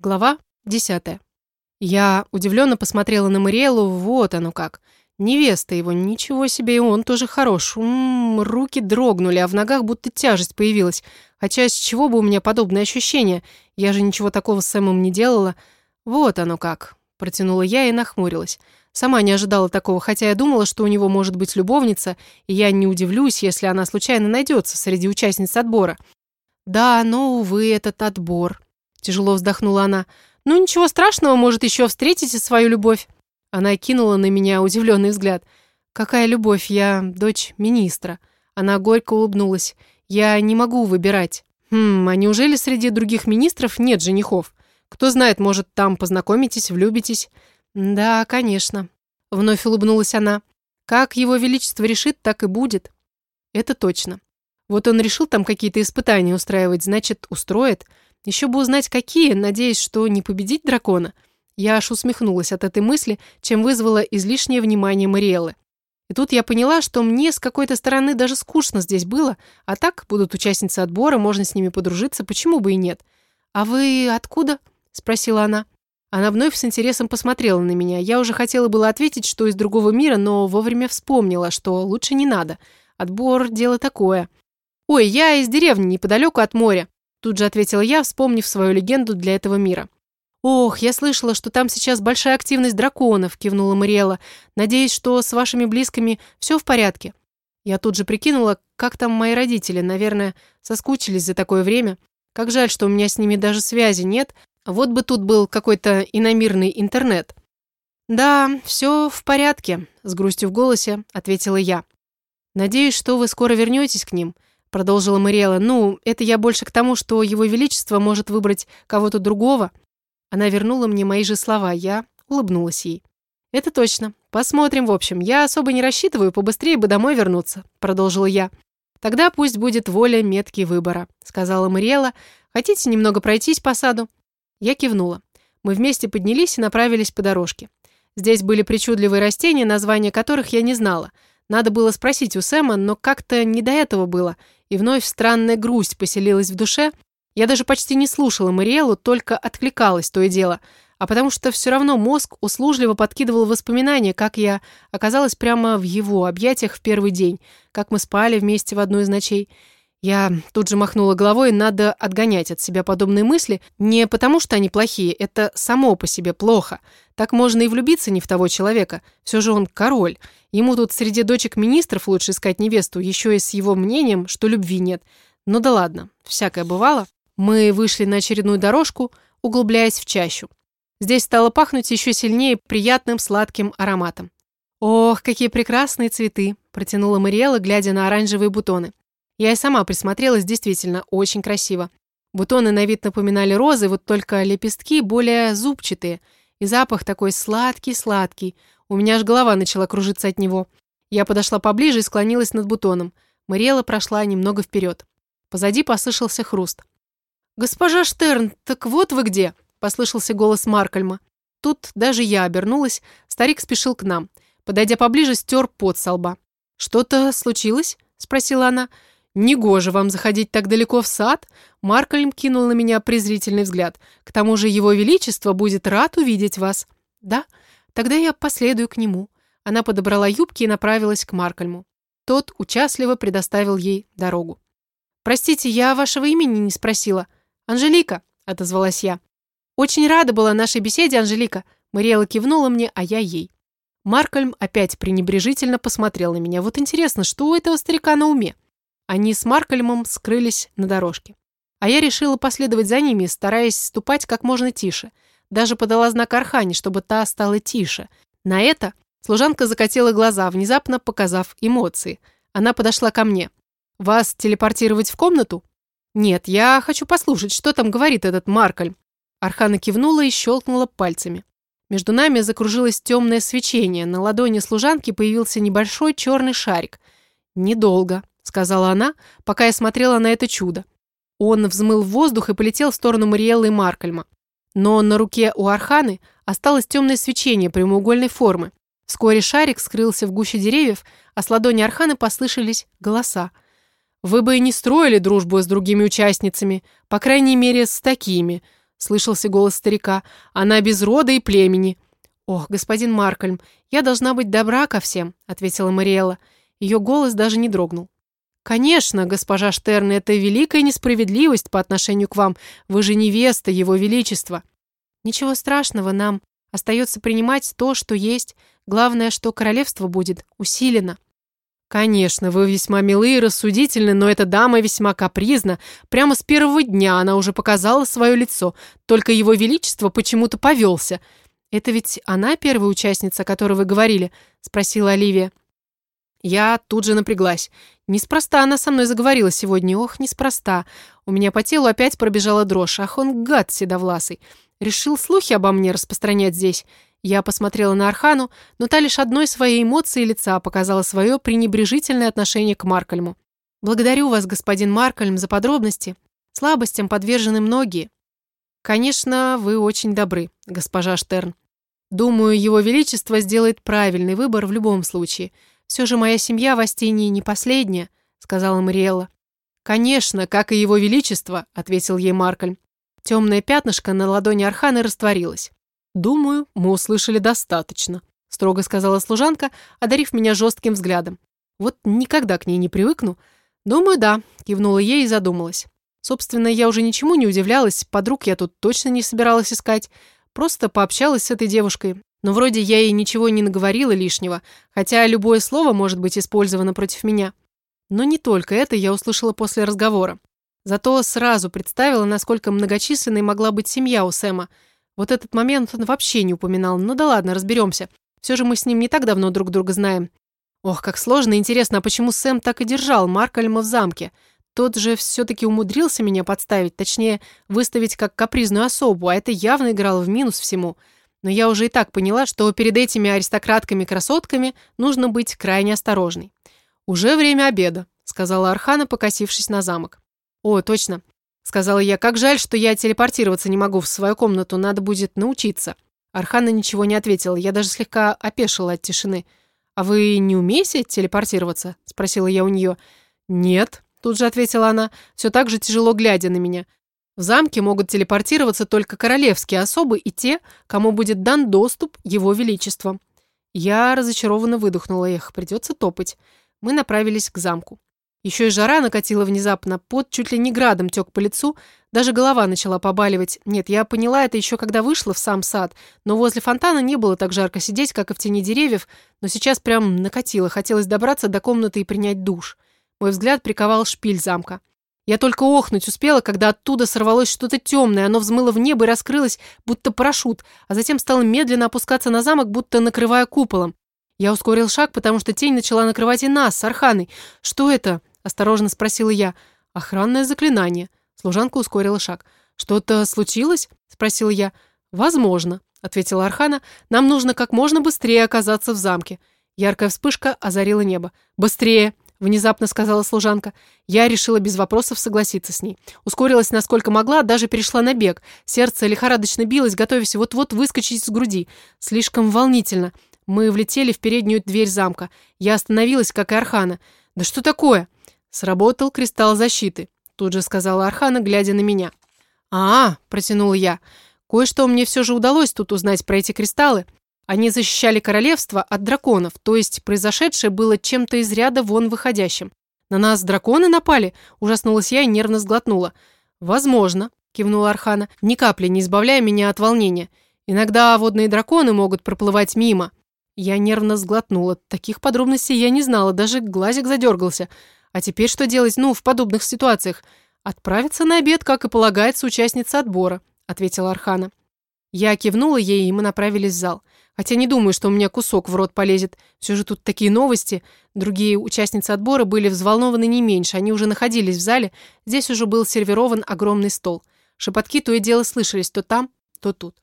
Глава 10. Я удивленно посмотрела на Мариэлу, вот оно как. Невеста его, ничего себе, и он тоже хорош. М -м, руки дрогнули, а в ногах будто тяжесть появилась. Хотя с чего бы у меня подобное ощущение? Я же ничего такого с Сэмом не делала. Вот оно как. Протянула я и нахмурилась. Сама не ожидала такого, хотя я думала, что у него может быть любовница, и я не удивлюсь, если она случайно найдется среди участниц отбора. Да, но, увы, этот отбор. Тяжело вздохнула она. «Ну ничего страшного, может, еще встретите свою любовь». Она кинула на меня удивленный взгляд. «Какая любовь? Я дочь министра». Она горько улыбнулась. «Я не могу выбирать». «Хм, а неужели среди других министров нет женихов? Кто знает, может, там познакомитесь, влюбитесь?» «Да, конечно». Вновь улыбнулась она. «Как его величество решит, так и будет». «Это точно. Вот он решил там какие-то испытания устраивать, значит, устроит». Еще бы узнать, какие, надеясь, что не победить дракона. Я аж усмехнулась от этой мысли, чем вызвала излишнее внимание Мариэлы. И тут я поняла, что мне с какой-то стороны даже скучно здесь было, а так будут участницы отбора, можно с ними подружиться, почему бы и нет. «А вы откуда?» – спросила она. Она вновь с интересом посмотрела на меня. Я уже хотела было ответить, что из другого мира, но вовремя вспомнила, что лучше не надо. Отбор – дело такое. «Ой, я из деревни, неподалеку от моря», Тут же ответила я, вспомнив свою легенду для этого мира. «Ох, я слышала, что там сейчас большая активность драконов», – кивнула Мариэла. «Надеюсь, что с вашими близкими все в порядке». Я тут же прикинула, как там мои родители, наверное, соскучились за такое время. Как жаль, что у меня с ними даже связи нет. Вот бы тут был какой-то иномирный интернет. «Да, все в порядке», – с грустью в голосе ответила я. «Надеюсь, что вы скоро вернетесь к ним», – продолжила Мариэла. «Ну, это я больше к тому, что его величество может выбрать кого-то другого». Она вернула мне мои же слова, я улыбнулась ей. «Это точно. Посмотрим, в общем. Я особо не рассчитываю, побыстрее бы домой вернуться», продолжила я. «Тогда пусть будет воля метки выбора», сказала Мариэла. «Хотите немного пройтись по саду?» Я кивнула. Мы вместе поднялись и направились по дорожке. Здесь были причудливые растения, названия которых я не знала. Надо было спросить у Сэма, но как-то не до этого было – и вновь странная грусть поселилась в душе. Я даже почти не слушала Мариэлу, только откликалась то и дело, а потому что все равно мозг услужливо подкидывал воспоминания, как я оказалась прямо в его объятиях в первый день, как мы спали вместе в одну из ночей. Я тут же махнула головой, надо отгонять от себя подобные мысли, не потому что они плохие, это само по себе плохо. Так можно и влюбиться не в того человека, все же он король. Ему тут среди дочек министров лучше искать невесту, еще и с его мнением, что любви нет. Ну да ладно, всякое бывало. Мы вышли на очередную дорожку, углубляясь в чащу. Здесь стало пахнуть еще сильнее приятным сладким ароматом. «Ох, какие прекрасные цветы!» – протянула Мариэла, глядя на оранжевые бутоны. Я и сама присмотрелась, действительно, очень красиво. Бутоны на вид напоминали розы, вот только лепестки более зубчатые. И запах такой сладкий-сладкий. У меня аж голова начала кружиться от него. Я подошла поближе и склонилась над бутоном. Мариэла прошла немного вперед. Позади послышался хруст. «Госпожа Штерн, так вот вы где!» – послышался голос Маркальма. Тут даже я обернулась, старик спешил к нам. Подойдя поближе, стер пот со лба. «Что-то случилось?» – спросила она. «Негоже вам заходить так далеко в сад?» Маркольм кинул на меня презрительный взгляд. «К тому же его величество будет рад увидеть вас». «Да? Тогда я последую к нему». Она подобрала юбки и направилась к Маркольму. Тот участливо предоставил ей дорогу. «Простите, я вашего имени не спросила». «Анжелика», — отозвалась я. «Очень рада была нашей беседе, Анжелика». Мариэла кивнула мне, а я ей. Маркольм опять пренебрежительно посмотрел на меня. Вот интересно, что у этого старика на уме? Они с Маркольмом скрылись на дорожке. А я решила последовать за ними, стараясь ступать как можно тише. Даже подала знак Архане, чтобы та стала тише. На это служанка закатила глаза, внезапно показав эмоции. Она подошла ко мне. «Вас телепортировать в комнату?» «Нет, я хочу послушать, что там говорит этот Маркольм». Архана кивнула и щелкнула пальцами. Между нами закружилось темное свечение. На ладони служанки появился небольшой черный шарик. Недолго сказала она, пока я смотрела на это чудо. Он взмыл в воздух и полетел в сторону Мариэллы и Маркальма. Но на руке у Арханы осталось темное свечение прямоугольной формы. Вскоре шарик скрылся в гуще деревьев, а с ладони Арханы послышались голоса. «Вы бы и не строили дружбу с другими участницами, по крайней мере, с такими», слышался голос старика. «Она без рода и племени». «Ох, господин Маркольм, я должна быть добра ко всем», — ответила Мариэлла. Ее голос даже не дрогнул. «Конечно, госпожа Штерн, это великая несправедливость по отношению к вам. Вы же невеста Его Величества». «Ничего страшного нам. Остается принимать то, что есть. Главное, что королевство будет усилено». «Конечно, вы весьма милы и рассудительны, но эта дама весьма капризна. Прямо с первого дня она уже показала свое лицо, только его величество почему-то повелся. Это ведь она первая участница, о которой вы говорили?» – спросила Оливия. Я тут же напряглась. Неспроста она со мной заговорила сегодня. Ох, неспроста. У меня по телу опять пробежала дрожь. Ах, он гад седовласый. Решил слухи обо мне распространять здесь. Я посмотрела на Архану, но та лишь одной своей эмоции лица показала свое пренебрежительное отношение к Маркальму. «Благодарю вас, господин Маркальм, за подробности. Слабостям подвержены многие». «Конечно, вы очень добры, госпожа Штерн. Думаю, его величество сделает правильный выбор в любом случае. Все же моя семья в Астинии не последняя», — сказала Мариэлла. «Конечно, как и его величество», — ответил ей Маркальм. Темное пятнышко на ладони Арханы растворилось. «Думаю, мы услышали достаточно», — строго сказала служанка, одарив меня жестким взглядом. «Вот никогда к ней не привыкну». «Думаю, да», — кивнула ей и задумалась. Собственно, я уже ничему не удивлялась, подруг я тут точно не собиралась искать. Просто пообщалась с этой девушкой. Но вроде я ей ничего не наговорила лишнего, хотя любое слово может быть использовано против меня. Но не только это я услышала после разговора. Зато сразу представила, насколько многочисленной могла быть семья у Сэма — вот этот момент он вообще не упоминал. Ну да ладно, разберемся. Все же мы с ним не так давно друг друга знаем. Ох, как сложно и интересно, а почему Сэм так и держал Маркальма в замке? Тот же все-таки умудрился меня подставить, точнее, выставить как капризную особу, а это явно играло в минус всему. Но я уже и так поняла, что перед этими аристократками-красотками нужно быть крайне осторожной. «Уже время обеда», — сказала Архана, покосившись на замок. «О, точно. Сказала я, как жаль, что я телепортироваться не могу в свою комнату, надо будет научиться. Архана ничего не ответила, я даже слегка опешила от тишины. «А вы не умеете телепортироваться?» – спросила я у нее. «Нет», – тут же ответила она, все так же тяжело глядя на меня. В замке могут телепортироваться только королевские особы и те, кому будет дан доступ его величеством. Я разочарованно выдохнула их, придется топать. Мы направились к замку. Еще и жара накатила внезапно, пот чуть ли не градом тек по лицу, даже голова начала побаливать. Нет, я поняла это еще когда вышла в сам сад, но возле фонтана не было так жарко сидеть, как и в тени деревьев, но сейчас прям накатило, хотелось добраться до комнаты и принять душ. Мой взгляд приковал шпиль замка. Я только охнуть успела, когда оттуда сорвалось что-то темное, оно взмыло в небо и раскрылось, будто парашют, а затем стало медленно опускаться на замок, будто накрывая куполом. Я ускорил шаг, потому что тень начала накрывать и нас с Арханой. Что это? Осторожно спросила я. «Охранное заклинание». Служанка ускорила шаг. «Что-то случилось?» Спросила я. «Возможно», ответила Архана. «Нам нужно как можно быстрее оказаться в замке». Яркая вспышка озарила небо. «Быстрее!» Внезапно сказала служанка. Я решила без вопросов согласиться с ней. Ускорилась насколько могла, даже перешла на бег. Сердце лихорадочно билось, готовясь вот-вот выскочить из груди. Слишком волнительно. Мы влетели в переднюю дверь замка. Я остановилась, как и Архана. «Да что такое?» «Сработал кристалл защиты», — тут же сказала Архана, глядя на меня. «А, -а — протянула я, — кое-что мне все же удалось тут узнать про эти кристаллы. Они защищали королевство от драконов, то есть произошедшее было чем-то из ряда вон выходящим. На нас драконы напали?» — ужаснулась я и нервно сглотнула. «Возможно», — кивнула Архана, ни капли не избавляя меня от волнения. «Иногда водные драконы могут проплывать мимо». Я нервно сглотнула. Таких подробностей я не знала, даже глазик задергался. А теперь что делать, ну, в подобных ситуациях? Отправиться на обед, как и полагается участница отбора, ответила Архана. Я кивнула ей, и мы направились в зал. Хотя не думаю, что у меня кусок в рот полезет. Все же тут такие новости. Другие участницы отбора были взволнованы не меньше. Они уже находились в зале. Здесь уже был сервирован огромный стол. Шепотки то и дело слышались то там, то тут.